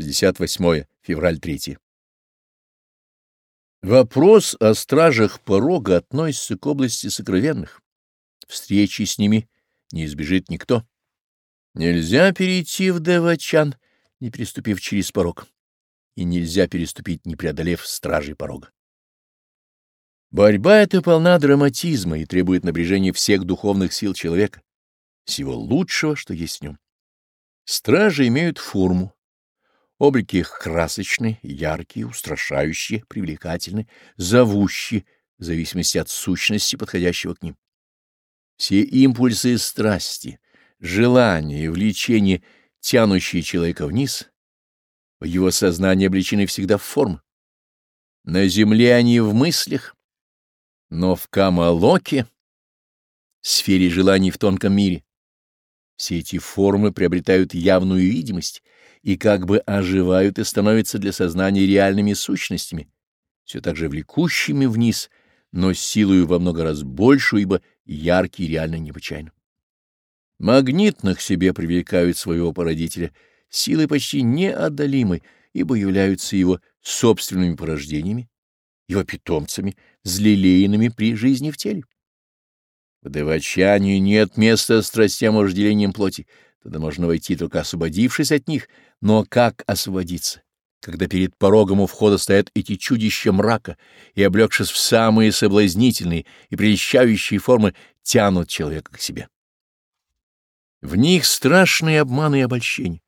68 февраль 3. Вопрос о стражах порога относится к области сокровенных. Встречи с ними не избежит никто. Нельзя перейти в Девачан, не приступив через порог, и нельзя переступить, не преодолев стражей порога. Борьба эта полна драматизма и требует напряжения всех духовных сил человека, всего лучшего, что есть в нем. Стражи имеют форму, Облики их красочны, яркие, устрашающие, привлекательны, зовущие, в зависимости от сущности, подходящего к ним. Все импульсы страсти, желания и влечения, тянущие человека вниз, в его сознании обличены всегда в форму. На земле они в мыслях, но в камалоке, сфере желаний в тонком мире, все эти формы приобретают явную видимость — и как бы оживают и становятся для сознания реальными сущностями, все так же влекущими вниз, но силою во много раз большую, ибо яркие реально необычайно. Магнитных себе привлекают своего породителя силы почти неодолимы, ибо являются его собственными порождениями, его питомцами, злелеянными при жизни в теле. В довочании нет места страстям и разделениям плоти — Тогда можно войти только освободившись от них, но как освободиться? когда перед порогом у входа стоят эти чудища мрака и, облегшись в самые соблазнительные и прельщающие формы, тянут человека к себе. В них страшные обманы и обольщения,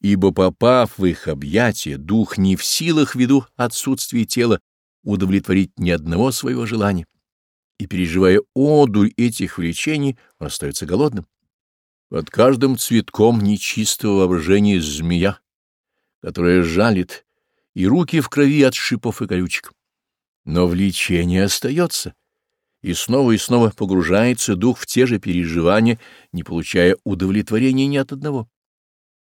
ибо, попав в их объятия, дух не в силах ввиду отсутствия тела удовлетворить ни одного своего желания, и, переживая одурь этих влечений, он остается голодным. Под каждым цветком нечистого воображения змея, которая жалит, и руки в крови от шипов и колючек. Но влечение остается, и снова и снова погружается дух в те же переживания, не получая удовлетворения ни от одного.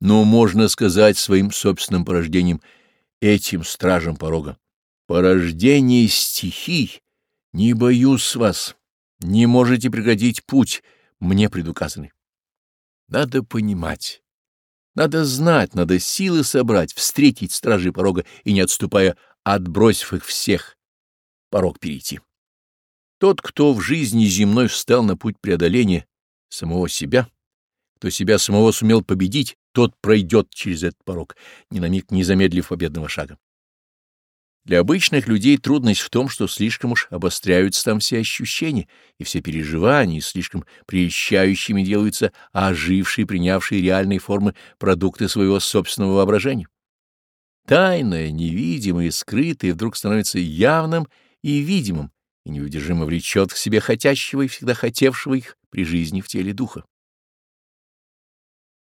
Но можно сказать своим собственным порождением, этим стражам порога, порождение стихий, не боюсь вас, не можете преградить путь, мне предуказанный. Надо понимать, надо знать, надо силы собрать, встретить стражи порога и, не отступая, отбросив их всех, порог перейти. Тот, кто в жизни земной встал на путь преодоления самого себя, кто себя самого сумел победить, тот пройдет через этот порог, ни на миг не замедлив победного шага. Для обычных людей трудность в том, что слишком уж обостряются там все ощущения, и все переживания и слишком прельщающими делаются ожившие, принявшие реальные формы продукты своего собственного воображения. Тайное, невидимое, скрытое вдруг становится явным и видимым, и неудержимо влечет к себе хотящего и всегда хотевшего их при жизни в теле духа.